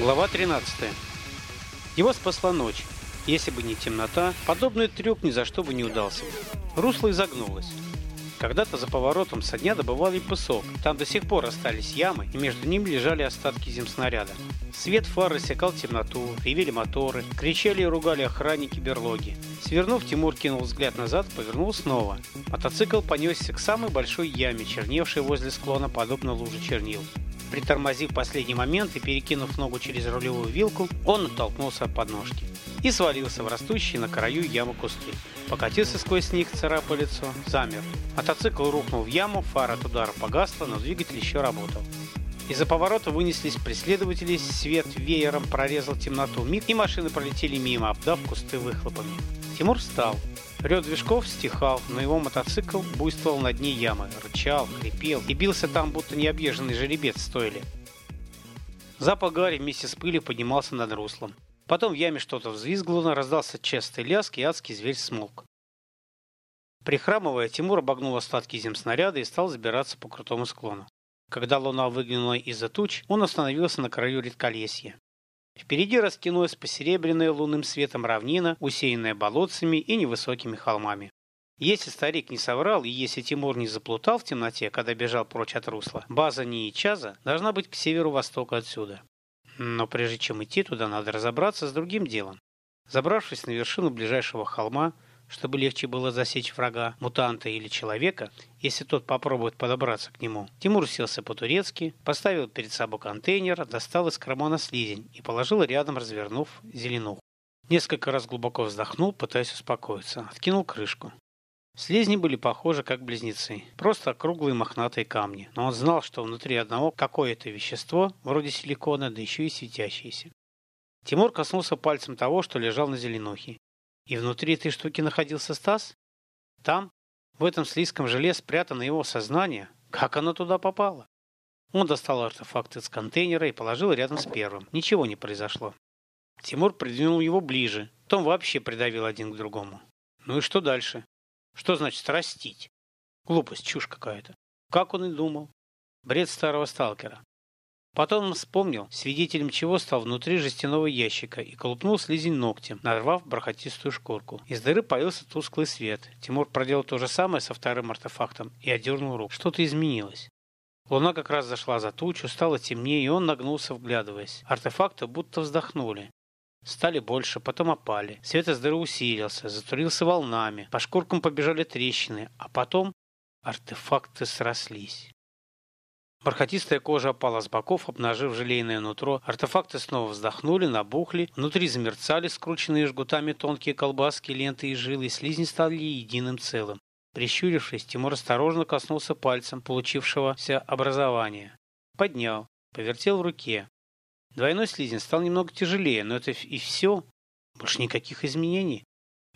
Глава 13. Его спасла ночь. Если бы не темнота, подобный трюк ни за что бы не удался. Русло изогнулось. Когда-то за поворотом со дня добывали песок. Там до сих пор остались ямы, и между ними лежали остатки земснаряда. Свет фар рассекал темноту, ревели моторы, кричали и ругали охранники берлоги. Свернув, Тимур кинул взгляд назад, повернул снова. Мотоцикл понесся к самой большой яме, черневшей возле склона, подобно луже чернил. Притормозив последний момент и перекинув ногу через рулевую вилку, он оттолкнулся от подножки и свалился в растущие на краю ямы кусты. Покатился сквозь них, царапая лицо, замер. Мотоцикл рухнул в яму, фара от удара погасла, но двигатель еще работал. Из-за поворота вынеслись преследователи, свет веером прорезал темноту, миг, и машины пролетели мимо, обдав кусты выхлопами. Тимур встал. Рёд движков стихал, но его мотоцикл буйствовал на дне ямы, рычал, хрипел и бился там, будто необъезженный жеребец стоили. Запах гари вместе с пылью поднимался над руслом. Потом в яме что-то взвизгнуло, раздался частый лязг, и адский зверь смолк. Прихрамывая, Тимур обогнул остатки земснаряда и стал забираться по крутому склону. Когда луна выглянула из-за туч, он остановился на краю редколесья. Впереди растянулась посеребряная лунным светом равнина, усеянная болотцами и невысокими холмами. Если старик не соврал, и если Тимур не заплутал в темноте, когда бежал прочь от русла, база Ниичаза должна быть к северу-востоку отсюда. Но прежде чем идти туда, надо разобраться с другим делом. Забравшись на вершину ближайшего холма, чтобы легче было засечь врага, мутанта или человека, если тот попробует подобраться к нему. Тимур селся по-турецки, поставил перед собой контейнер, достал из кармана слизень и положил рядом, развернув зеленуху. Несколько раз глубоко вздохнул, пытаясь успокоиться. Откинул крышку. Слизни были похожи как близнецы, просто круглые мохнатые камни, но он знал, что внутри одного какое-то вещество, вроде силикона, да еще и светящееся. Тимур коснулся пальцем того, что лежал на зеленухе. И внутри этой штуки находился Стас? Там, в этом слизком желе, спрятано его сознание. Как оно туда попало? Он достал артефакт из контейнера и положил рядом с первым. Ничего не произошло. Тимур придвинул его ближе. Том вообще придавил один к другому. Ну и что дальше? Что значит растить? Глупость, чушь какая-то. Как он и думал. Бред старого сталкера. Потом вспомнил, свидетелем чего стал внутри жестяного ящика и колупнул слизень ногтем, нарвав бархатистую шкурку. Из дыры появился тусклый свет. Тимур проделал то же самое со вторым артефактом и отдернул руку. Что-то изменилось. Луна как раз зашла за тучу, стало темнее, и он нагнулся, вглядываясь. Артефакты будто вздохнули. Стали больше, потом опали. Свет из дыры усилился, затурился волнами. По шкуркам побежали трещины, а потом артефакты срослись. Бархатистая кожа опала с боков, обнажив желейное нутро. Артефакты снова вздохнули, набухли. Внутри замерцали скрученные жгутами тонкие колбаски, ленты и жилы. Слизни стали единым целым. Прищурившись, Тимур осторожно коснулся пальцем получившегося образования. Поднял, повертел в руке. Двойной слизень стал немного тяжелее, но это и все. Больше никаких изменений.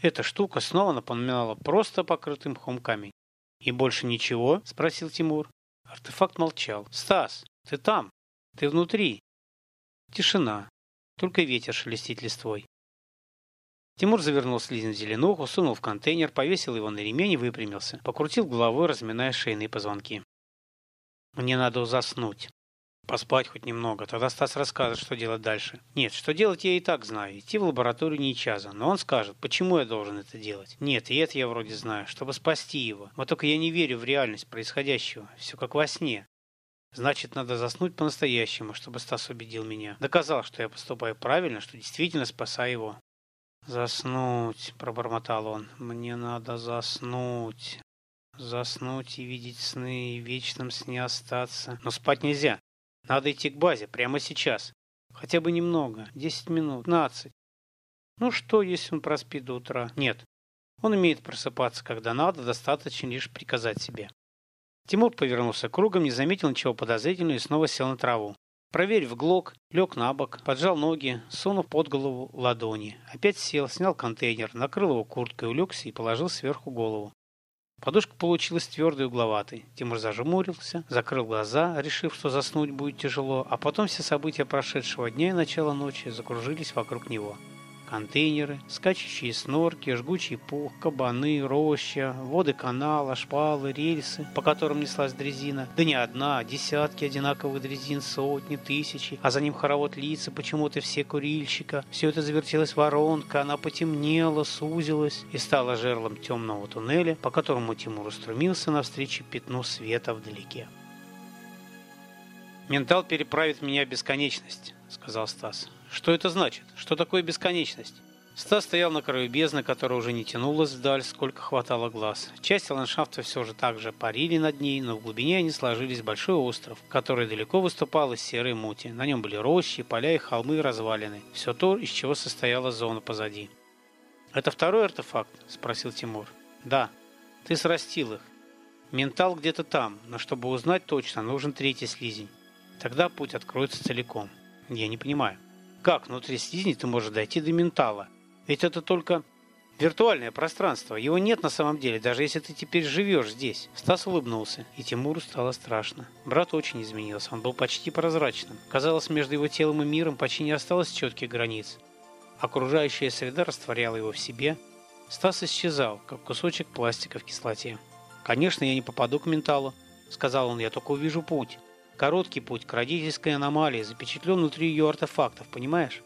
Эта штука снова напоминала просто покрытым мхом камень. «И больше ничего?» – спросил Тимур. Артефакт молчал. «Стас, ты там? Ты внутри?» Тишина. Только ветер шелестит листвой. Тимур завернул слизень в зеленуху, сунул в контейнер, повесил его на ремень и выпрямился. Покрутил головой, разминая шейные позвонки. «Мне надо заснуть». Поспать хоть немного, тогда Стас расскажет, что делать дальше. Нет, что делать я и так знаю. Идти в лабораторию не часа, но он скажет, почему я должен это делать. Нет, и это я вроде знаю, чтобы спасти его. Вот только я не верю в реальность происходящего. Все как во сне. Значит, надо заснуть по-настоящему, чтобы Стас убедил меня. Доказал, что я поступаю правильно, что действительно спасаю его. «Заснуть», — пробормотал он. «Мне надо заснуть. Заснуть и видеть сны, и в сне остаться. Но спать нельзя. Надо идти к базе прямо сейчас. Хотя бы немного. Десять минут. Пятнадцать. Ну что, если он проспит до утра? Нет. Он умеет просыпаться, когда надо, достаточно лишь приказать себе. Тимур повернулся кругом, не заметил ничего подозрительного и снова сел на траву. Проверив глок, лег на бок, поджал ноги, сунув под голову ладони. Опять сел, снял контейнер, накрыл его курткой, улегся и положил сверху голову. Подушка получилась твердой и угловатой. Тимур зажмурился, закрыл глаза, решив, что заснуть будет тяжело, а потом все события прошедшего дня и начала ночи закружились вокруг него. Контейнеры, скачущие снорки, жгучий пух, кабаны, роща, воды канала, шпалы, рельсы, по которым неслась дрезина. Да не одна, а десятки одинаковых дрезин, сотни, тысячи, а за ним хоровод лица, почему-то все курильщика. Все это завертелась воронка, она потемнела, сузилась и стала жерлом темного туннеля, по которому Тимур устремился навстречу пятну света вдалеке. «Ментал переправит меня в бесконечность», — сказал Стас. Что это значит? Что такое бесконечность? Стас стоял на краю бездны, которая уже не тянулась вдаль, сколько хватало глаз. Части ландшафта все же так же парили над ней, но в глубине они сложились в большой остров, который далеко выступал из серой мути. На нем были рощи, поля и холмы развалины. Все то, из чего состояла зона позади. «Это второй артефакт?» – спросил Тимур. «Да. Ты срастил их. Ментал где-то там, но чтобы узнать точно, нужен третий слизень. Тогда путь откроется целиком. Я не понимаю». Как внутри слизни ты можешь дойти до ментала? Ведь это только виртуальное пространство. Его нет на самом деле, даже если ты теперь живешь здесь. Стас улыбнулся, и Тимуру стало страшно. Брат очень изменился, он был почти прозрачным. Казалось, между его телом и миром почти не осталось четких границ. Окружающая среда растворяла его в себе. Стас исчезал, как кусочек пластика в кислоте. «Конечно, я не попаду к менталу», — сказал он, — «я только увижу путь». Короткий путь к родительской аномалии запечатлен внутри ее артефактов, понимаешь?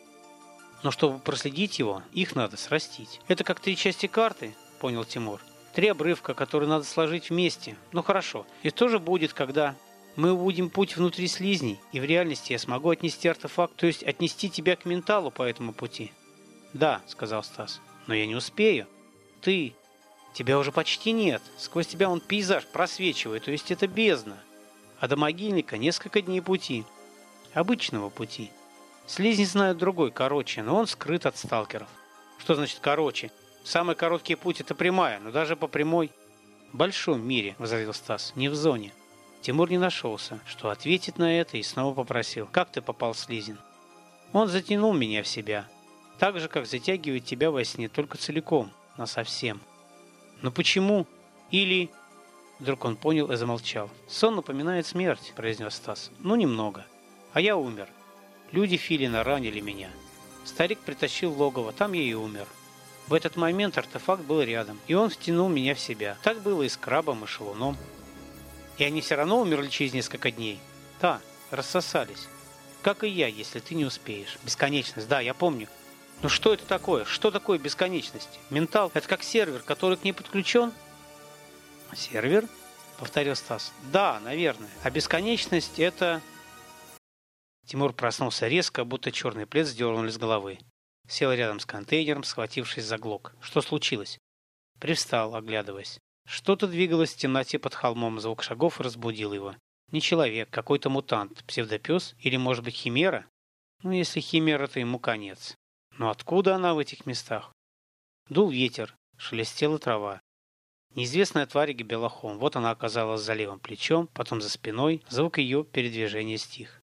Но чтобы проследить его, их надо срастить. Это как три части карты, понял Тимур. Три обрывка, которые надо сложить вместе. Ну хорошо. И то же будет, когда мы увидим путь внутри слизней, и в реальности я смогу отнести артефакт, то есть отнести тебя к менталу по этому пути. Да, сказал Стас, но я не успею. Ты... Тебя уже почти нет. Сквозь тебя он пейзаж просвечивает, то есть это бездна а до могильника несколько дней пути. Обычного пути. Слизни знают другой, короче, но он скрыт от сталкеров. Что значит короче? Самый короткий путь это прямая, но даже по прямой... В большом мире, возразил Стас, не в зоне. Тимур не нашелся, что ответить на это и снова попросил. Как ты попал Слизин? Он затянул меня в себя. Так же, как затягивает тебя во сне, только целиком, но совсем. Но почему? Или Вдруг он понял и замолчал. «Сон напоминает смерть», – произнес Стас. «Ну, немного. А я умер. Люди Филина ранили меня. Старик притащил логово, там я и умер. В этот момент артефакт был рядом, и он втянул меня в себя. Так было и с крабом, и шалуном. И они все равно умерли через несколько дней? Да, рассосались. Как и я, если ты не успеешь. Бесконечность, да, я помню. Но что это такое? Что такое бесконечность? Ментал – это как сервер, который к ней подключен – Сервер? Повторил Стас. Да, наверное. А бесконечность это... Тимур проснулся резко, будто черный плед сдернули с головы. Сел рядом с контейнером, схватившись за глок. Что случилось? Привстал, оглядываясь. Что-то двигалось в темноте под холмом, звук шагов разбудил его. Не человек, какой-то мутант, псевдопес или, может быть, химера? Ну, если химера, то ему конец. Но откуда она в этих местах? Дул ветер, шелестела трава. Неизвестная тварь гибелохом. Вот она оказалась за левым плечом, потом за спиной. Звук ее передвижения стих.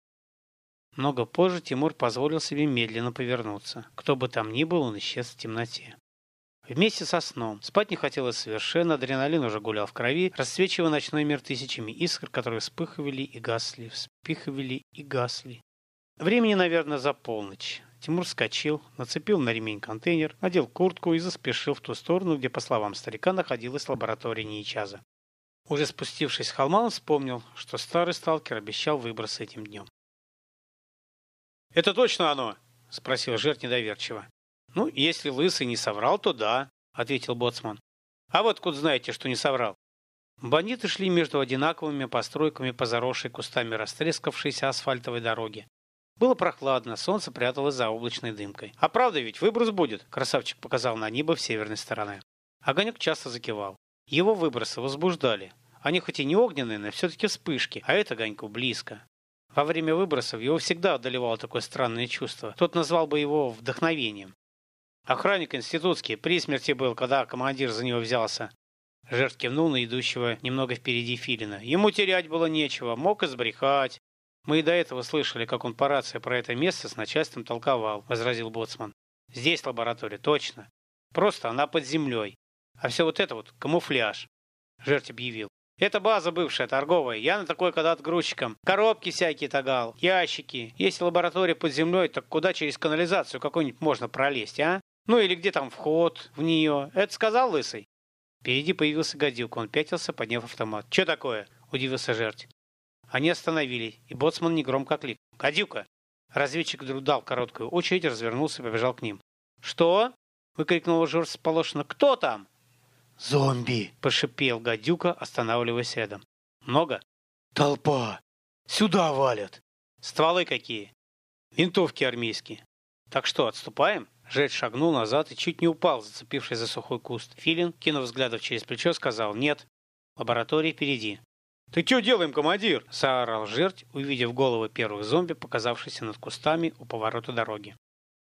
Много позже Тимур позволил себе медленно повернуться. Кто бы там ни был, он исчез в темноте. Вместе со сном. Спать не хотелось совершенно, адреналин уже гулял в крови, расцвечивая ночной мир тысячами искр, которые вспыхивали и гасли, вспыхивали и гасли. Времени, наверное, за полночь. Тимур вскочил, нацепил на ремень контейнер, надел куртку и заспешил в ту сторону, где, по словам старика, находилась лаборатория Ничаза. Уже спустившись с холма, он вспомнил, что старый сталкер обещал выброс этим днем. «Это точно оно?» – спросил Жертв недоверчиво. «Ну, если Лысый не соврал, то да», – ответил Боцман. «А вот откуда знаете, что не соврал?» Бандиты шли между одинаковыми постройками по заросшей кустами растрескавшейся асфальтовой дороге. Было прохладно, солнце пряталось за облачной дымкой. «А правда ведь, выброс будет!» – красавчик показал на небо в северной стороне. Огонек часто закивал. Его выбросы возбуждали. Они хоть и не огненные, но все-таки вспышки, а это огоньку близко. Во время выбросов его всегда одолевало такое странное чувство. Тот назвал бы его вдохновением. Охранник институтский при смерти был, когда командир за него взялся. Жертв кивнул на идущего немного впереди Филина. Ему терять было нечего, мог и сбрехать. Мы и до этого слышали, как он по рации про это место с начальством толковал, возразил боцман. Здесь лаборатория, точно. Просто она под землей. А все вот это вот камуфляж. Жертв объявил. Это база бывшая, торговая. Я на такой когда-то грузчиком. Коробки всякие тагал, ящики. Если лаборатория под землей, так куда через канализацию какую-нибудь можно пролезть, а? Ну или где там вход в нее? Это сказал Лысый? Впереди появился гадюк. Он пятился, подняв автомат. «Че такое?» – удивился жертв. Они остановились, и боцман негромко кликнул. «Гадюка!» Разведчик вдруг дал короткую очередь, развернулся и побежал к ним. «Что?» – выкрикнул жертв сполошенно. «Кто там?» «Зомби!» – пошипел гадюка, останавливаясь рядом. «Много?» «Толпа! Сюда валят!» «Стволы какие?» «Винтовки армейские». «Так что, отступаем?» Жесть шагнул назад и чуть не упал, зацепившись за сухой куст. Филин, кинув взглядов через плечо, сказал «Нет, лаборатория впереди». «Ты что делаем, командир?» – заорал жерть, увидев головы первых зомби, показавшихся над кустами у поворота дороги.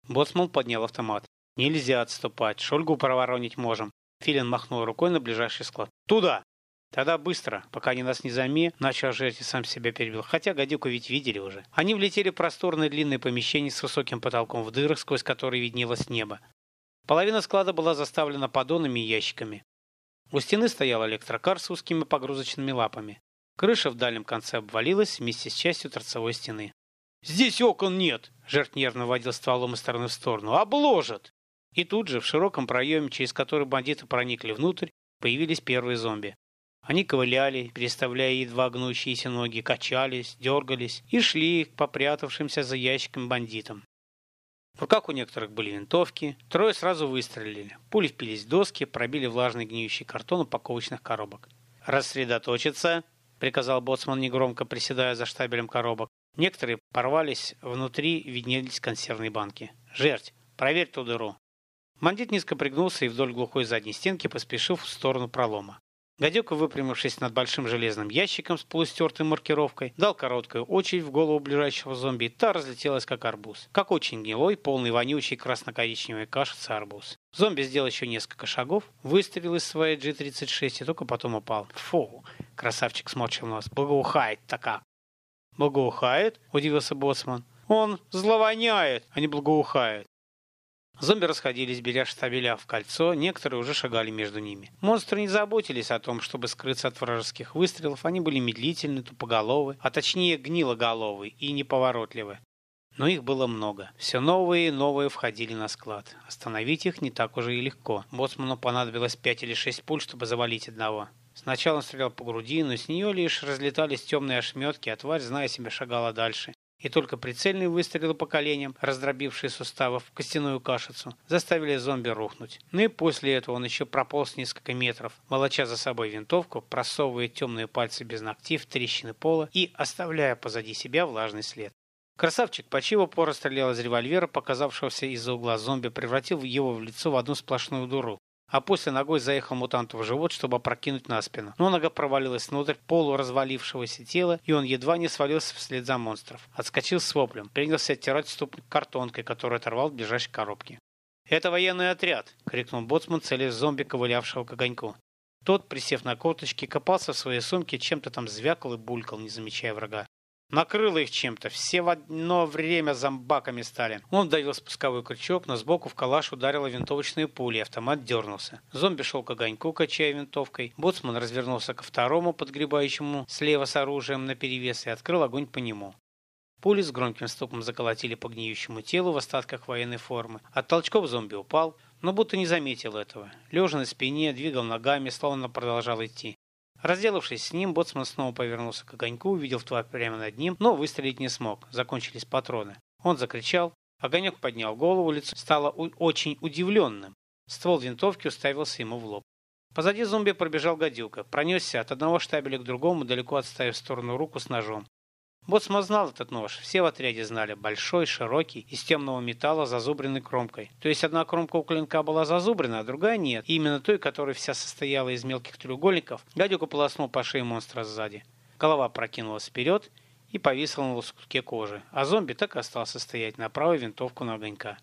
Боцман поднял автомат. «Нельзя отступать, Шольгу проворонить можем». Филин махнул рукой на ближайший склад. «Туда!» Тогда быстро, пока они нас не заме, начал жерть и сам себя перебил. Хотя гадюку ведь видели уже. Они влетели в просторное длинное помещение с высоким потолком в дырах, сквозь которые виднелось небо. Половина склада была заставлена поддонами и ящиками. У стены стоял электрокар с узкими погрузочными лапами. Крыша в дальнем конце обвалилась вместе с частью торцевой стены. «Здесь окон нет!» – жертв нервно водил стволом из стороны в сторону. «Обложат!» И тут же, в широком проеме, через который бандиты проникли внутрь, появились первые зомби. Они ковыляли, переставляя едва гнущиеся ноги, качались, дергались и шли к попрятавшимся за ящиком бандитам. В руках у некоторых были винтовки. Трое сразу выстрелили. Пули впились в доски, пробили влажный гниющий картон упаковочных коробок. «Рассредоточиться!» — приказал боцман негромко, приседая за штабелем коробок. Некоторые порвались, внутри виднелись консервные банки. «Жерть! Проверь ту дыру!» Бандит низко пригнулся и вдоль глухой задней стенки поспешил в сторону пролома. Гадюка, выпрямившись над большим железным ящиком с полустертой маркировкой, дал короткую очередь в голову ближайшего зомби, и та разлетелась как арбуз. Как очень гнилой, полный вонючий красно-коричневой кашицы арбуз. Зомби сделал еще несколько шагов, выстрелил из своей G-36 и только потом упал. Фу, красавчик сморчил нос. Благоухает така. Благоухает? Удивился боцман. Он зловоняет, а не благоухает. Зомби расходились, беря штабеля в кольцо, некоторые уже шагали между ними. Монстры не заботились о том, чтобы скрыться от вражеских выстрелов, они были медлительны, тупоголовы, а точнее гнилоголовы и неповоротливы. Но их было много. Все новые и новые входили на склад. Остановить их не так уже и легко. Боцману понадобилось пять или шесть пуль, чтобы завалить одного. Сначала он стрелял по груди, но с нее лишь разлетались темные ошметки, а тварь, зная себя, шагала дальше и только прицельные выстрелы по коленям, раздробившие суставов в костяную кашицу, заставили зомби рухнуть. Ну и после этого он еще прополз несколько метров, волоча за собой винтовку, просовывая темные пальцы без ногтей в трещины пола и оставляя позади себя влажный след. Красавчик почти упор стрелял из револьвера, показавшегося из-за угла зомби, превратил его в лицо в одну сплошную дуру а после ногой заехал мутанту в живот, чтобы опрокинуть на спину. Но нога провалилась внутрь полуразвалившегося тела, и он едва не свалился вслед за монстров. Отскочил с воплем, принялся оттирать ступник картонкой, которую оторвал в ближайшей коробке. «Это военный отряд!» — крикнул боцман, целясь зомби, ковылявшего к огоньку. Тот, присев на корточки, копался в своей сумке, чем-то там звякал и булькал, не замечая врага. Накрыло их чем-то. Все в одно время зомбаками стали. Он давил спусковой крючок, но сбоку в калаш ударила винтовочная пуля, и автомат дернулся. Зомби шел к огоньку, качая винтовкой. Боцман развернулся ко второму, подгребающему слева с оружием наперевес, и открыл огонь по нему. Пули с громким стуком заколотили по гниющему телу в остатках военной формы. От толчков зомби упал, но будто не заметил этого. Лежа на спине, двигал ногами, словно продолжал идти. Разделавшись с ним, боцман снова повернулся к огоньку, увидел тварь прямо над ним, но выстрелить не смог, закончились патроны. Он закричал, огонек поднял голову, лицо стало очень удивленным. Ствол винтовки уставился ему в лоб. Позади зомби пробежал гадюка, пронесся от одного штабеля к другому, далеко отставив в сторону руку с ножом. Боцман знал этот нож, все в отряде знали. Большой, широкий, из темного металла, зазубренной кромкой. То есть одна кромка у клинка была зазубрена, а другая нет. И именно той, которая вся состояла из мелких треугольников, гадюка полоснул по шее монстра сзади. Голова прокинулась вперед и повисла на лоскутке кожи, а зомби так и остался стоять, направив винтовку на огонька.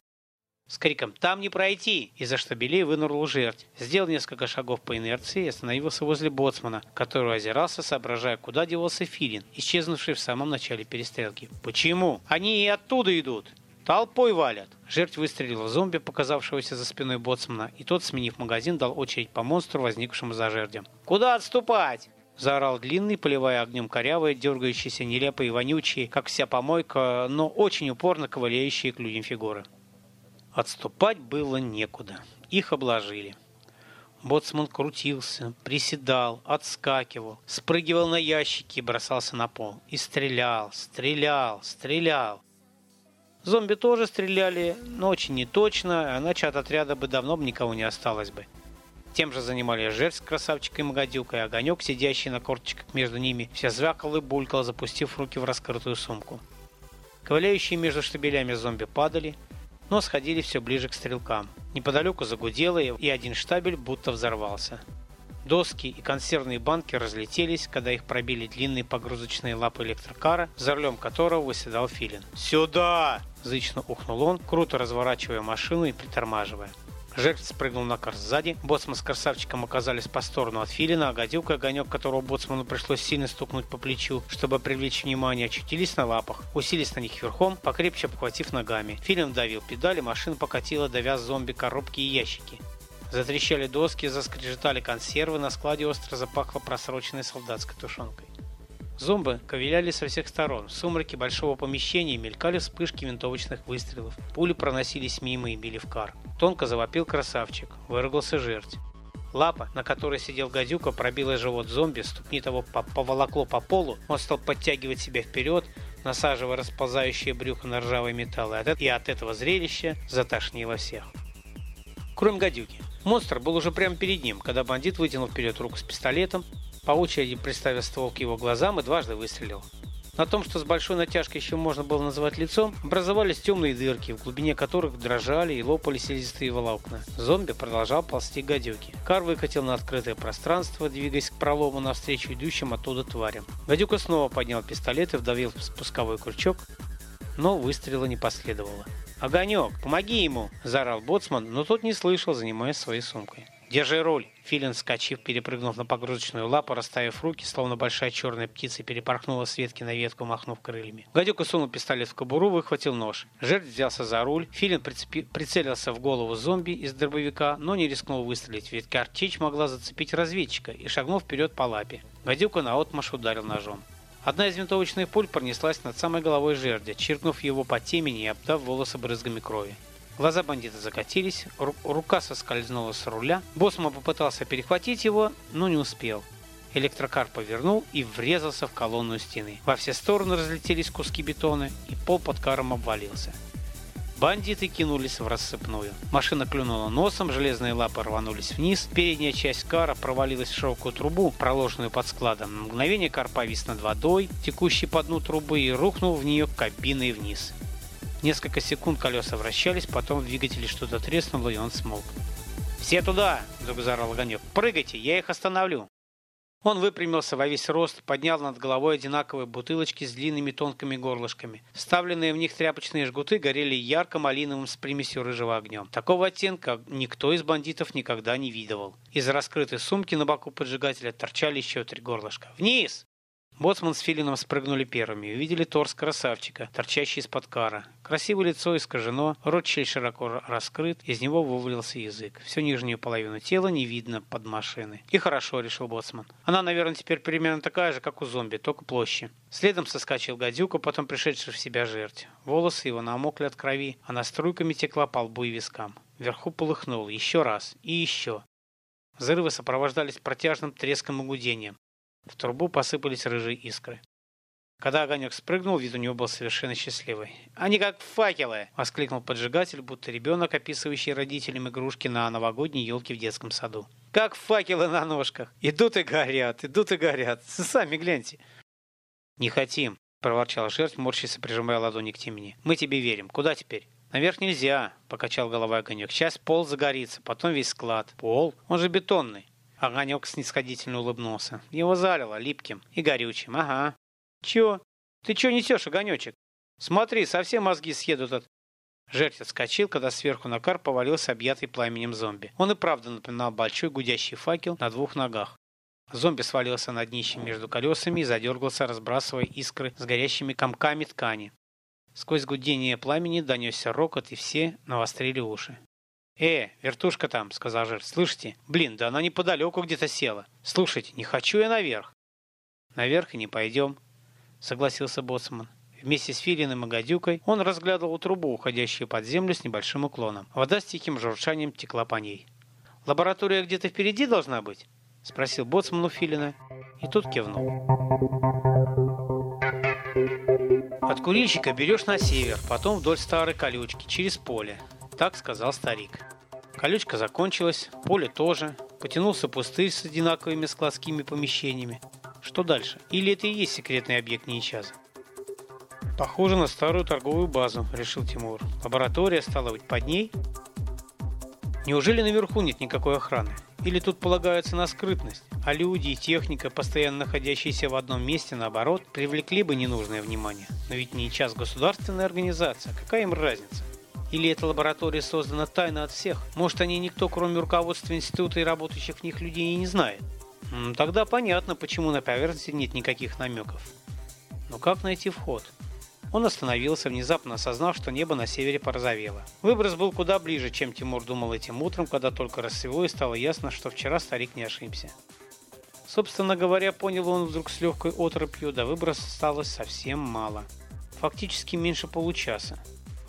С криком «Там не пройти!» из-за штабелей вынырнул жерть. Сделал несколько шагов по инерции и остановился возле боцмана, который озирался, соображая, куда девался Филин, исчезнувший в самом начале перестрелки. «Почему? Они и оттуда идут!» «Толпой валят!» Жертв выстрелил в зомби, показавшегося за спиной боцмана, и тот, сменив магазин, дал очередь по монстру, возникшему за жердем. «Куда отступать?» Заорал длинный, поливая огнем корявые, дергающиеся, нелепые, вонючие, как вся помойка, но очень упорно ковыляющие к людям фигуры. Отступать было некуда. Их обложили. Боцман крутился, приседал, отскакивал, спрыгивал на ящики и бросался на пол. И стрелял, стрелял, стрелял. Зомби тоже стреляли, но очень неточно, иначе от отряда бы давно бы никого не осталось бы. Тем же занимались жертв с красавчикой и Магадюкой, огонек, сидящий на корточках между ними, все звякал и булькал, запустив руки в раскрытую сумку. Ковыляющие между штабелями зомби падали, но сходили все ближе к стрелкам. Неподалеку загудело, и один штабель будто взорвался. Доски и консервные банки разлетелись, когда их пробили длинные погрузочные лапы электрокара, за рулем которого выседал Филин. «Сюда!» – зычно ухнул он, круто разворачивая машину и притормаживая. Жертв спрыгнул на кар сзади. Боцман с красавчиком оказались по сторону от Филина, а гадюка, огонек которого боцману пришлось сильно стукнуть по плечу, чтобы привлечь внимание, очутились на лапах, уселись на них верхом, покрепче обхватив ногами. Филин давил педали, машина покатила, давя зомби коробки и ящики. Затрещали доски, заскрежетали консервы, на складе остро запахло просроченной солдатской тушенкой. Зомбы ковыляли со всех сторон. В сумраке большого помещения мелькали вспышки винтовочных выстрелов. Пули проносились мимо и били в кар. Тонко завопил красавчик. Выругался жерть. Лапа, на которой сидел гадюка, пробила живот зомби, ступни того поволокло по полу, он стал подтягивать себя вперед, насаживая расползающее брюхо на ржавый металл, и от этого зрелища затошнило всех. Кроме гадюки. Монстр был уже прямо перед ним, когда бандит вытянул вперед руку с пистолетом, по очереди приставил ствол к его глазам и дважды выстрелил. На том, что с большой натяжкой еще можно было называть лицом, образовались темные дырки, в глубине которых дрожали и лопали слизистые волокна. Зомби продолжал ползти к гадюке. Кар выкатил на открытое пространство, двигаясь к пролому навстречу идущим оттуда тварям. Гадюка снова поднял пистолет и вдавил в спусковой крючок, но выстрела не последовало. «Огонек, помоги ему!» – заорал боцман, но тот не слышал, занимаясь своей сумкой. «Держи руль!» Филин, скачив, перепрыгнув на погрузочную лапу, расставив руки, словно большая черная птица, перепорхнула с ветки на ветку, махнув крыльями. Гадюка сунул пистолет в кобуру, выхватил нож. Жертв взялся за руль. Филин прицепи... прицелился в голову зомби из дробовика, но не рискнул выстрелить, ведь картечь могла зацепить разведчика и шагнул вперед по лапе. Гадюка наотмашь ударил ножом. Одна из винтовочных пуль пронеслась над самой головой жердя, чиркнув его по темени и обдав волосы брызгами крови. Глаза бандита закатились, рука соскользнула с руля. Боссман попытался перехватить его, но не успел. Электрокар повернул и врезался в колонну стены. Во все стороны разлетелись куски бетона, и пол под каром обвалился. Бандиты кинулись в рассыпную. Машина клюнула носом, железные лапы рванулись вниз, передняя часть кара провалилась в широкую трубу, проложенную под складом. На мгновение кар повис над водой, текущей по дну трубы, и рухнул в нее кабиной вниз. Несколько секунд колеса вращались, потом в двигателе что-то треснуло, и он смолк. «Все туда!» – вдруг заорал огонек. «Прыгайте, я их остановлю!» Он выпрямился во весь рост, поднял над головой одинаковые бутылочки с длинными тонкими горлышками. Вставленные в них тряпочные жгуты горели ярко-малиновым с примесью рыжего огнем. Такого оттенка никто из бандитов никогда не видывал. Из раскрытой сумки на боку поджигателя торчали еще три горлышка. «Вниз!» Боцман с Филином спрыгнули первыми и увидели торс красавчика, торчащий из-под кара. Красивое лицо искажено, рот щель широко раскрыт, из него вывалился язык. Всю нижнюю половину тела не видно под машиной. И хорошо, решил Боцман. Она, наверное, теперь примерно такая же, как у зомби, только площадь. Следом соскочил гадюка, потом пришедший в себя жерть. Волосы его намокли от крови, она струйками текла по лбу и вискам. Вверху полыхнул еще раз и еще. Взрывы сопровождались протяжным треском и гудением. В трубу посыпались рыжие искры. Когда огонек спрыгнул, вид у него был совершенно счастливый. «Они как факелы!» — воскликнул поджигатель, будто ребенок, описывающий родителям игрушки на новогодней елке в детском саду. «Как факелы на ножках! Идут и горят, идут и горят! Сами гляньте!» «Не хотим!» — проворчал жертв, морщись прижимая ладони к темени. «Мы тебе верим. Куда теперь?» «Наверх нельзя!» — покачал головой огонек. «Сейчас пол загорится, потом весь склад». «Пол? Он же бетонный!» Огонек снисходительно улыбнулся. Его залило липким и горючим. Ага. Чё? Ты чё несешь, огонечек? Смотри, совсем мозги съедут от... Жертв отскочил, когда сверху на кар повалился объятый пламенем зомби. Он и правда напоминал большой гудящий факел на двух ногах. Зомби свалился на днище между колесами и задергался, разбрасывая искры с горящими комками ткани. Сквозь гудение пламени донесся рокот, и все навострили уши. «Э, вертушка там», — сказал Жир. «Слышите? Блин, да она неподалеку где-то села. Слушайте, не хочу я наверх». Наверх и не пойдем, согласился боцман. Вместе с Филиным и Гадюкой он разглядывал трубу, уходящую под землю с небольшим уклоном. Вода с тихим журчанием текла по ней. «Лаборатория где-то впереди должна быть?» — спросил боцман у Филина. И тот кивнул. От курильщика берешь на север, потом вдоль старой колючки, через поле. Так сказал старик. Колючка закончилась, поле тоже. Потянулся пустырь с одинаковыми складскими помещениями. Что дальше? Или это и есть секретный объект Нейчаза? Похоже на старую торговую базу, решил Тимур. Лаборатория стала быть под ней? Неужели наверху нет никакой охраны? Или тут полагаются на скрытность, а люди и техника, постоянно находящиеся в одном месте, наоборот, привлекли бы ненужное внимание? Но ведь не час государственная организация, какая им разница? Или эта лаборатория создана тайно от всех? Может, они никто, кроме руководства института и работающих в них людей, и не знает? Тогда понятно, почему на поверхности нет никаких намеков. Но как найти вход? Он остановился, внезапно осознав, что небо на севере порозовело. Выброс был куда ближе, чем Тимур думал этим утром, когда только рассвело и стало ясно, что вчера старик не ошибся. Собственно говоря, понял он вдруг с легкой оторопью, да выброс осталось совсем мало. Фактически меньше получаса.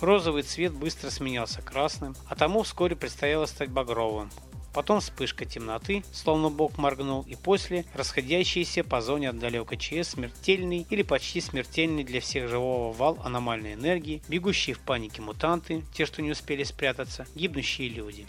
Розовый цвет быстро сменялся красным, а тому вскоре предстояло стать багровым, потом вспышка темноты, словно бог моргнул, и после расходящийся по зоне отдалеко ЧС смертельный или почти смертельный для всех живого вал аномальной энергии, бегущие в панике мутанты, те, что не успели спрятаться, гибнущие люди.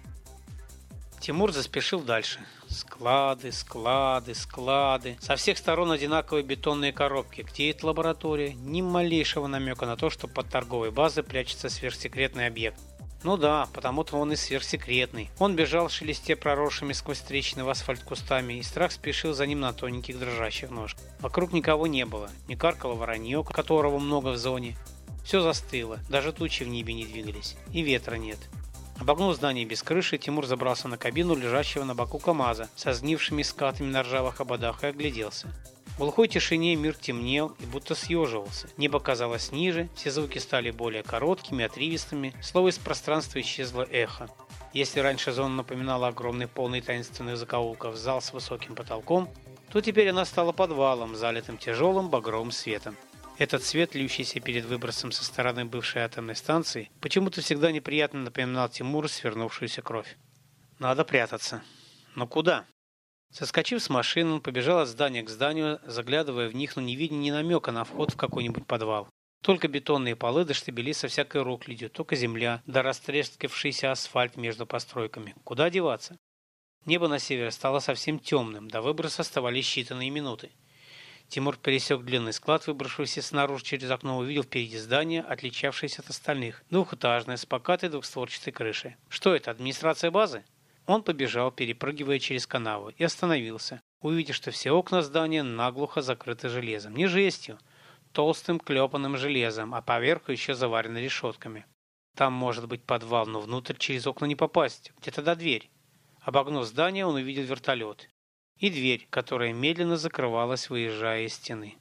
Тимур заспешил дальше. Склады, склады, склады. Со всех сторон одинаковые бетонные коробки. Где эта лаборатория? Ни малейшего намека на то, что под торговой базой прячется сверхсекретный объект. Ну да, потому-то он и сверхсекретный. Он бежал, шелесте проросшими сквозь трещины в асфальт кустами, и страх спешил за ним на тоненьких дрожащих ножках. Вокруг никого не было, не каркало воронье, которого много в зоне. Все застыло, даже тучи в небе не двигались, и ветра нет. Обогнув здание без крыши, Тимур забрался на кабину лежащего на боку КамАЗа со сгнившими скатами на ржавых ободах и огляделся. В глухой тишине мир темнел и будто съеживался. Небо казалось ниже, все звуки стали более короткими, отрывистыми, слово из пространства исчезло эхо. Если раньше зона напоминала огромный полный таинственных закоулков зал с высоким потолком, то теперь она стала подвалом, залитым тяжелым багровым светом. Этот свет, льющийся перед выбросом со стороны бывшей атомной станции, почему-то всегда неприятно напоминал Тимуру свернувшуюся кровь. Надо прятаться. Но куда? Соскочив с машины, он побежал от здания к зданию, заглядывая в них, но не видя ни намека на вход в какой-нибудь подвал. Только бетонные полы до штабели со всякой рухлядью, только земля, да растрескавшийся асфальт между постройками. Куда деваться? Небо на севере стало совсем темным, до выброса оставались считанные минуты. Тимур пересек длинный склад, выбравшийся снаружи через окно, увидел впереди здание, отличавшееся от остальных. Двухэтажное, с покатой двухстворчатой крышей. Что это, администрация базы? Он побежал, перепрыгивая через канаву, и остановился, увидев, что все окна здания наглухо закрыты железом. Не жестью, толстым клепанным железом, а поверху еще заварены решетками. Там может быть подвал, но внутрь через окна не попасть. Где тогда дверь? Обогнув здание, он увидел вертолет. И дверь, которая медленно закрывалась, выезжая из стены.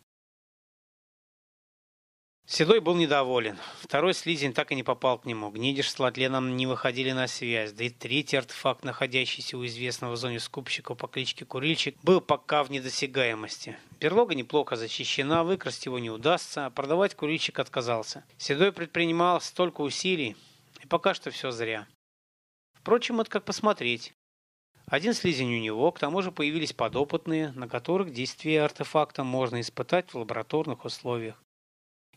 Седой был недоволен. Второй слизень так и не попал к нему. Гнедиш с Латленом не выходили на связь. Да и третий артефакт, находящийся у известного в зоне скупщика по кличке Курильчик, был пока в недосягаемости. Берлога неплохо защищена, выкрасть его не удастся, а продавать Курильчик отказался. Седой предпринимал столько усилий, и пока что все зря. Впрочем, это как посмотреть. Один слизень у него, к тому же появились подопытные, на которых действие артефакта можно испытать в лабораторных условиях.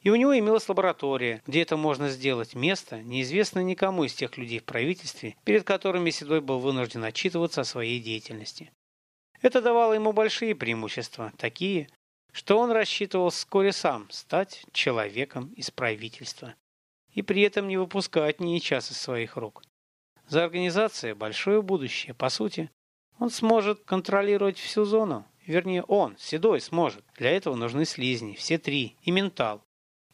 И у него имелась лаборатория, где это можно сделать, место, неизвестное никому из тех людей в правительстве, перед которыми Седой был вынужден отчитываться о своей деятельности. Это давало ему большие преимущества, такие, что он рассчитывал вскоре сам стать человеком из правительства и при этом не выпускать ни час из своих рук. За организацией большое будущее. По сути, он сможет контролировать всю зону. Вернее, он, Седой, сможет. Для этого нужны слизни, все три, и ментал.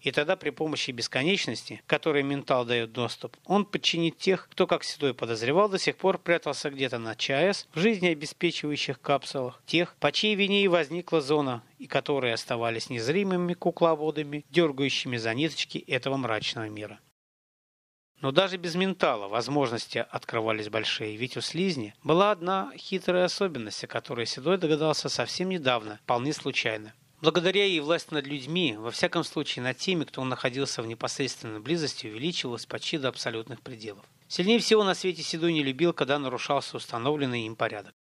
И тогда при помощи бесконечности, которой ментал дает доступ, он подчинит тех, кто, как Седой подозревал, до сих пор прятался где-то на ЧАЭС в жизнеобеспечивающих капсулах, тех, по чьей вине и возникла зона, и которые оставались незримыми кукловодами, дергающими за ниточки этого мрачного мира. Но даже без ментала возможности открывались большие, ведь у слизни была одна хитрая особенность, о которой Седой догадался совсем недавно, вполне случайно. Благодаря ей власть над людьми, во всяком случае над теми, кто находился в непосредственной близости, увеличивалась почти до абсолютных пределов. Сильнее всего на свете Седой не любил, когда нарушался установленный им порядок.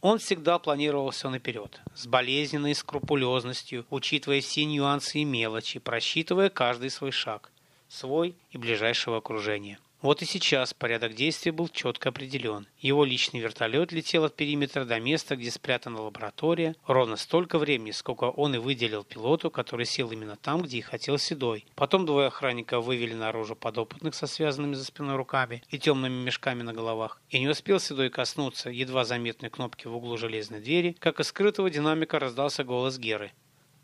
Он всегда планировал все наперед, с болезненной скрупулезностью, учитывая все нюансы и мелочи, просчитывая каждый свой шаг, свой и ближайшего окружения. Вот и сейчас порядок действий был четко определен. Его личный вертолет летел от периметра до места, где спрятана лаборатория, ровно столько времени, сколько он и выделил пилоту, который сел именно там, где и хотел Седой. Потом двое охранников вывели наружу подопытных со связанными за спиной руками и темными мешками на головах. И не успел Седой коснуться едва заметной кнопки в углу железной двери, как из скрытого динамика раздался голос Геры.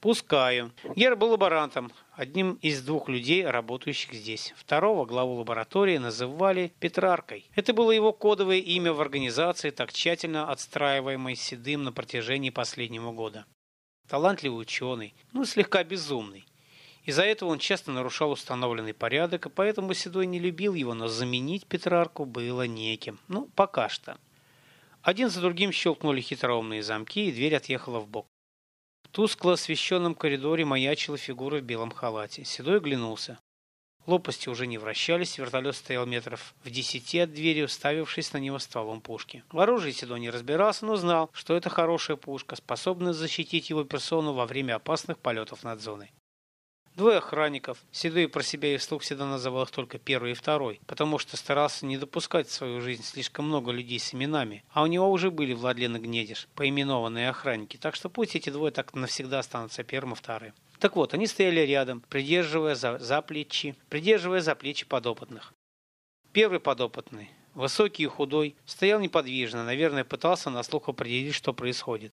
Пускаю. Гер был лаборантом, одним из двух людей, работающих здесь. Второго, главу лаборатории, называли Петраркой. Это было его кодовое имя в организации, так тщательно отстраиваемой Седым на протяжении последнего года. Талантливый ученый, ну слегка безумный. Из-за этого он часто нарушал установленный порядок, и поэтому Седой не любил его, но заменить Петрарку было неким. Ну, пока что. Один за другим щелкнули хитроумные замки, и дверь отъехала в бок тускло освещенном коридоре маячила фигура в белом халате. Седой оглянулся. Лопасти уже не вращались, вертолет стоял метров в десяти от двери, уставившись на него стволом пушки. В оружии Седой не разбирался, но знал, что это хорошая пушка, способная защитить его персону во время опасных полетов над зоной. Двое охранников. Седой про себя и вслух всегда называл их только первый и второй, потому что старался не допускать в свою жизнь слишком много людей с именами, а у него уже были Владлен и Гнедиш, поименованные охранники, так что пусть эти двое так навсегда останутся первым и вторым. Так вот, они стояли рядом, придерживая за, за плечи, придерживая за плечи подопытных. Первый подопытный, высокий и худой, стоял неподвижно, наверное, пытался на слух определить, что происходит.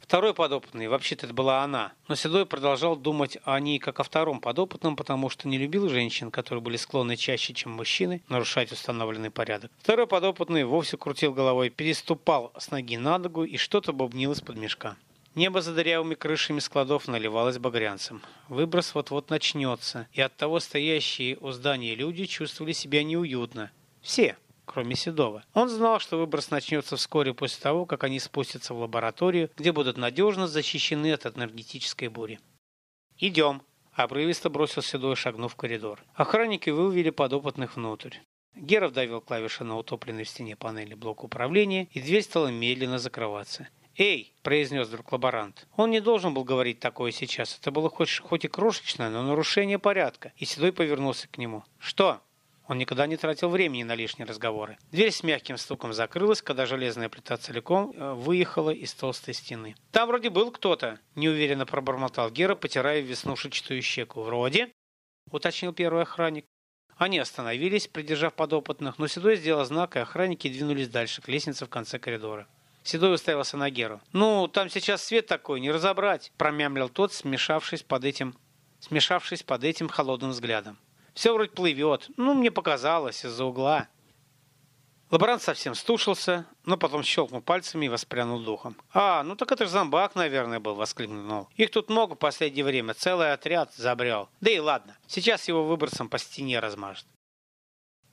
Второй подопытный, вообще-то это была она, но Седой продолжал думать о ней как о втором подопытном, потому что не любил женщин, которые были склонны чаще, чем мужчины, нарушать установленный порядок. Второй подопытный вовсе крутил головой, переступал с ноги на ногу и что-то бубнил из-под мешка. Небо за дырявыми крышами складов наливалось багрянцем. Выброс вот-вот начнется, и оттого стоящие у здания люди чувствовали себя неуютно. Все, кроме Седова. Он знал, что выброс начнется вскоре после того, как они спустятся в лабораторию, где будут надежно защищены от энергетической бури. «Идем», – обрывисто бросил Седой, шагнув в коридор. Охранники вывели подопытных внутрь. Геров давил клавиши на утопленной в стене панели блок управления, и дверь стала медленно закрываться. «Эй!» – произнес вдруг лаборант. Он не должен был говорить такое сейчас. Это было хоть, хоть и крошечное, но нарушение порядка. И Седой повернулся к нему. «Что?» Он никогда не тратил времени на лишние разговоры. Дверь с мягким стуком закрылась, когда железная плита целиком э, выехала из толстой стены. «Там вроде был кто-то», – неуверенно пробормотал Гера, потирая веснушечатую щеку. «Вроде?» – уточнил первый охранник. Они остановились, придержав подопытных, но Седой сделал знак, и охранники двинулись дальше, к лестнице в конце коридора. Седой уставился на Геру. «Ну, там сейчас свет такой, не разобрать», – промямлил тот, смешавшись под этим, смешавшись под этим холодным взглядом. Все вроде плывет. Ну, мне показалось, из-за угла. Лаборант совсем стушился, но потом щелкнул пальцами и воспрянул духом. «А, ну так это же зомбак, наверное, был», — воскликнул. «Их тут много в последнее время, целый отряд забрел. Да и ладно, сейчас его выбросом по стене размажет».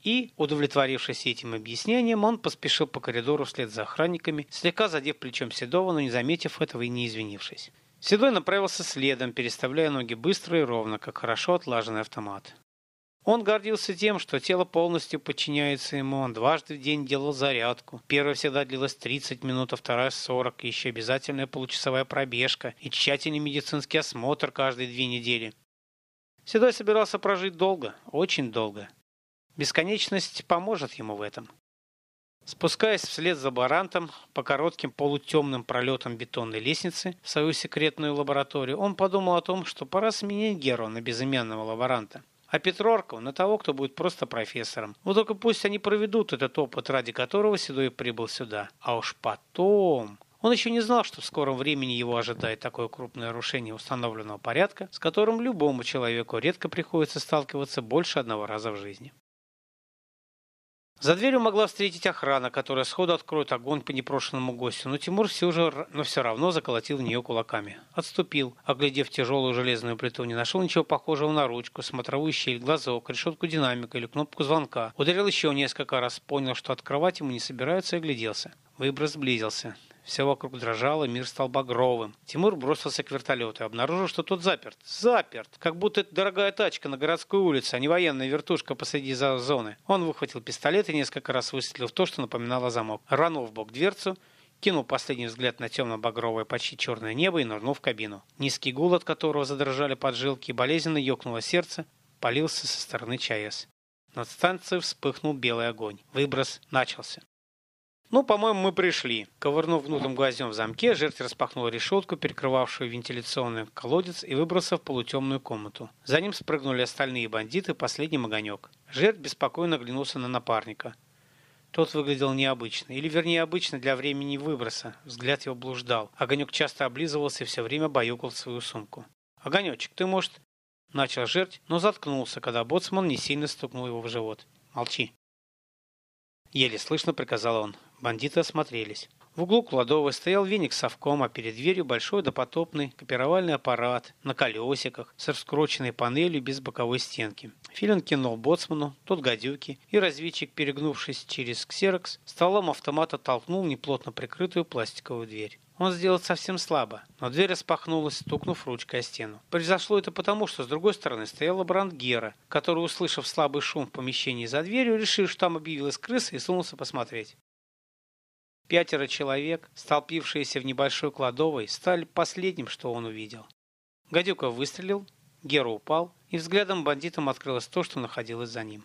И, удовлетворившись этим объяснением, он поспешил по коридору вслед за охранниками, слегка задев плечом Седова, но не заметив этого и не извинившись. Седой направился следом, переставляя ноги быстро и ровно, как хорошо отлаженный автомат. Он гордился тем, что тело полностью подчиняется ему. Он дважды в день делал зарядку. Первая всегда длилась 30 минут, а вторая 40. И еще обязательная получасовая пробежка и тщательный медицинский осмотр каждые две недели. Седой собирался прожить долго, очень долго. Бесконечность поможет ему в этом. Спускаясь вслед за барантом по коротким полутемным пролетам бетонной лестницы в свою секретную лабораторию, он подумал о том, что пора сменить Геру на безымянного лаборанта. А Петрорков на того, кто будет просто профессором. Вот только пусть они проведут этот опыт, ради которого Седой прибыл сюда. А уж потом... Он еще не знал, что в скором времени его ожидает такое крупное нарушение установленного порядка, с которым любому человеку редко приходится сталкиваться больше одного раза в жизни. За дверью могла встретить охрана, которая сходу откроет огонь по непрошенному гостю, но Тимур все же, но все равно заколотил в нее кулаками. Отступил, оглядев тяжелую железную плиту, не нашел ничего похожего на ручку, смотровую щель, глазок, решетку динамика или кнопку звонка. Ударил еще несколько раз, понял, что открывать ему не собираются и огляделся. Выброс сблизился. Все вокруг дрожало, мир стал багровым. Тимур бросился к вертолету и обнаружил, что тот заперт. Заперт! Как будто это дорогая тачка на городской улице, а не военная вертушка посреди зоны. Он выхватил пистолет и несколько раз выстрелил в то, что напоминало замок. Рванул в бок дверцу, кинул последний взгляд на темно-багровое, почти черное небо и нырнул в кабину. Низкий гул, от которого задрожали поджилки, болезненно ёкнуло сердце, полился со стороны ЧАЭС. Над станцией вспыхнул белый огонь. Выброс начался. «Ну, по-моему, мы пришли». Ковырнув гнутым гвоздем в замке, жертва распахнула решетку, перекрывавшую вентиляционный колодец, и выбрался в полутемную комнату. За ним спрыгнули остальные бандиты, последний огонек. Жертв беспокойно оглянулся на напарника. Тот выглядел необычно, или вернее обычно для времени выброса. Взгляд его блуждал. Огонек часто облизывался и все время баюкал свою сумку. «Огонечек, ты, может...» Начал жертв, но заткнулся, когда боцман не сильно стукнул его в живот. «Молчи». Еле слышно приказал он. Бандиты осмотрелись. В углу кладовой стоял веник совком, а перед дверью большой допотопный копировальный аппарат на колесиках с раскрученной панелью без боковой стенки. Филин кинул боцману, тот гадюки, и разведчик, перегнувшись через ксерокс, стволом автомата толкнул неплотно прикрытую пластиковую дверь. Он сделал совсем слабо, но дверь распахнулась, стукнув ручкой о стену. Произошло это потому, что с другой стороны стояла Брандгера, который, услышав слабый шум в помещении за дверью, решил, что там объявилась крыса и сунулся посмотреть. Пятеро человек, столпившиеся в небольшой кладовой, стали последним, что он увидел. Гадюка выстрелил, Гера упал, и взглядом бандитам открылось то, что находилось за ним.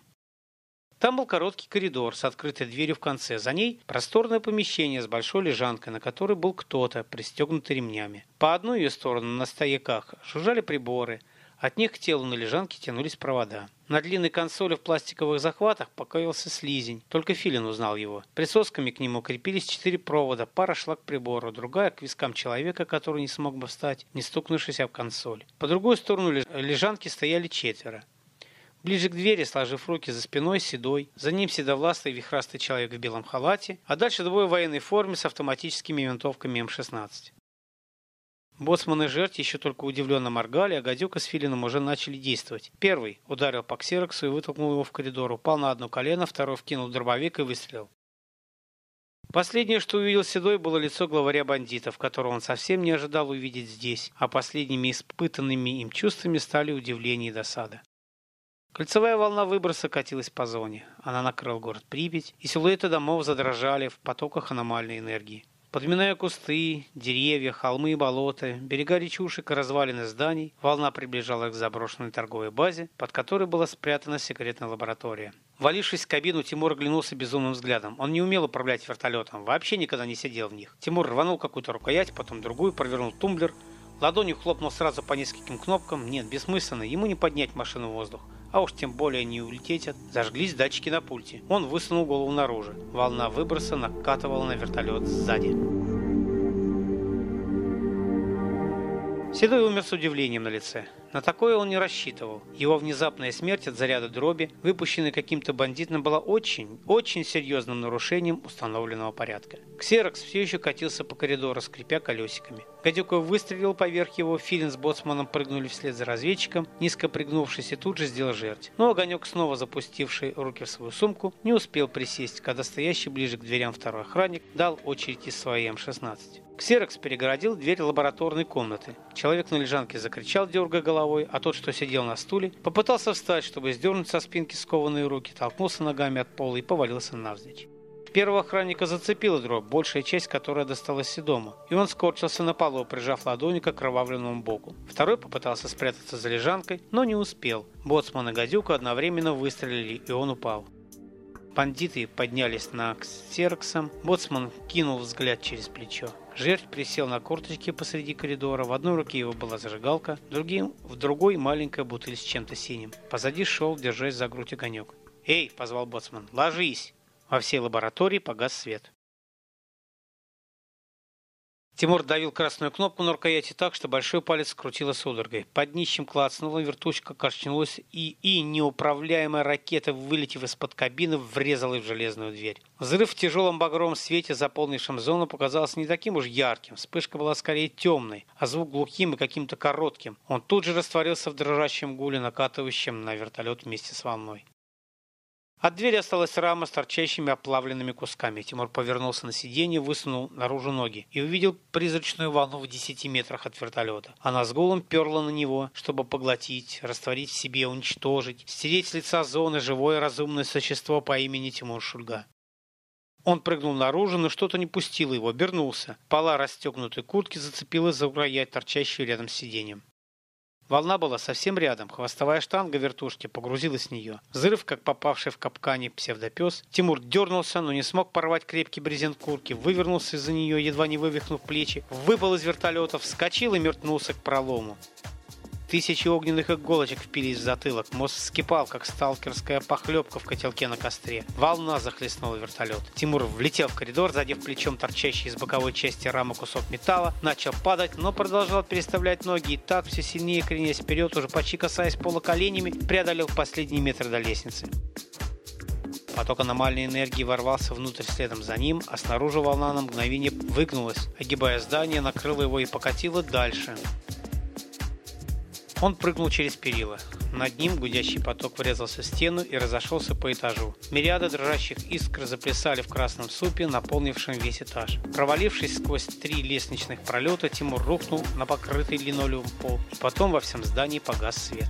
Там был короткий коридор с открытой дверью в конце. За ней просторное помещение с большой лежанкой, на которой был кто-то, пристегнутый ремнями. По одну ее сторону на стояках жужжали приборы – от них к телу на лежанке тянулись провода. На длинной консоли в пластиковых захватах покоился слизень. Только Филин узнал его. Присосками к нему крепились четыре провода, пара шла к прибору, другая к вискам человека, который не смог бы встать, не стукнувшись об консоль. По другую сторону лежанки стояли четверо. Ближе к двери, сложив руки за спиной, седой. За ним седовластый вихрастый человек в белом халате, а дальше двое в военной форме с автоматическими винтовками М-16. Боцман и жертв еще только удивленно моргали, а Гадюка с Филином уже начали действовать. Первый ударил по ксероксу и вытолкнул его в коридор, упал на одно колено, второй вкинул дробовик и выстрелил. Последнее, что увидел Седой, было лицо главаря бандитов, которого он совсем не ожидал увидеть здесь, а последними испытанными им чувствами стали удивление и досада. Кольцевая волна выброса катилась по зоне. Она накрыла город Припять, и силуэты домов задрожали в потоках аномальной энергии. Подминая кусты, деревья, холмы и болота, берега речушек и развалины зданий, волна приближалась к заброшенной торговой базе, под которой была спрятана секретная лаборатория. Валившись в кабину, Тимур оглянулся безумным взглядом. Он не умел управлять вертолетом, вообще никогда не сидел в них. Тимур рванул какую-то рукоять, потом другую, провернул тумблер, ладонью хлопнул сразу по нескольким кнопкам. Нет, бессмысленно, ему не поднять машину в воздух а уж тем более не улететь от... Зажглись датчики на пульте. Он высунул голову наружу. Волна выброса накатывала на вертолет сзади. Седой умер с удивлением на лице. На такое он не рассчитывал. Его внезапная смерть от заряда дроби, выпущенной каким-то бандитом, была очень, очень серьезным нарушением установленного порядка. Ксерокс все еще катился по коридору, скрипя колесиками. Гадюков выстрелил поверх его, Филин с боцманом прыгнули вслед за разведчиком, низко пригнувшись и тут же сделал жертв. Но огонек, снова запустивший руки в свою сумку, не успел присесть, когда стоящий ближе к дверям второй охранник дал очередь из своей М-16. Ксерокс перегородил дверь лабораторной комнаты. Человек на лежанке закричал, дергая головой, а тот, что сидел на стуле, попытался встать, чтобы сдернуть со спинки скованные руки, толкнулся ногами от пола и повалился навзничь. Первого охранника зацепила дробь, большая часть которой досталась Седому, и он скорчился на полу, прижав ладони к окровавленному боку. Второй попытался спрятаться за лежанкой, но не успел. Боцман и Гадюка одновременно выстрелили, и он упал. Бандиты поднялись на ксерксом. Боцман кинул взгляд через плечо. Жертв присел на корточки посреди коридора. В одной руке его была зажигалка, другим, в другой маленькая бутыль с чем-то синим. Позади шел, держась за грудь огонек. «Эй!» – позвал Боцман. «Ложись!» Во всей лаборатории погас свет. Тимур давил красную кнопку на рукояти так, что большой палец скрутило судорогой. Под днищем клацнула, вертушка качнулась, и, и неуправляемая ракета, вылетев из-под кабины, врезалась в железную дверь. Взрыв в тяжелом багровом свете, заполнившем зону, показался не таким уж ярким. Вспышка была скорее темной, а звук глухим и каким-то коротким. Он тут же растворился в дрожащем гуле, накатывающем на вертолет вместе с волной. От двери осталась рама с торчащими оплавленными кусками. Тимур повернулся на сиденье, высунул наружу ноги и увидел призрачную волну в десяти метрах от вертолета. Она с гулом перла на него, чтобы поглотить, растворить в себе, уничтожить, стереть с лица зоны живое разумное существо по имени Тимур Шульга. Он прыгнул наружу, но что-то не пустило его, обернулся. Пола расстегнутой куртки зацепилась за рукоять, торчащую рядом с сиденьем. Волна была совсем рядом, хвостовая штанга вертушки погрузилась в нее. Взрыв, как попавший в капкане псевдопес, Тимур дернулся, но не смог порвать крепкий брезент куртки, вывернулся из-за нее, едва не вывихнув плечи, выпал из вертолета, вскочил и мертнулся к пролому. Тысячи огненных иголочек впились в затылок. Мозг вскипал, как сталкерская похлебка в котелке на костре. Волна захлестнула вертолет. Тимур влетел в коридор, задев плечом торчащий из боковой части рамы кусок металла, начал падать, но продолжал переставлять ноги и так все сильнее кренясь вперед, уже почти касаясь пола коленями, преодолел последние метры до лестницы. Поток аномальной энергии ворвался внутрь следом за ним, а снаружи волна на мгновение выгнулась, огибая здание, накрыла его и покатила дальше. Он прыгнул через перила. Над ним гудящий поток врезался в стену и разошелся по этажу. Мириады дрожащих искр заплясали в красном супе, наполнившем весь этаж. Провалившись сквозь три лестничных пролета, Тимур рухнул на покрытый линолеум пол, и потом во всем здании погас свет.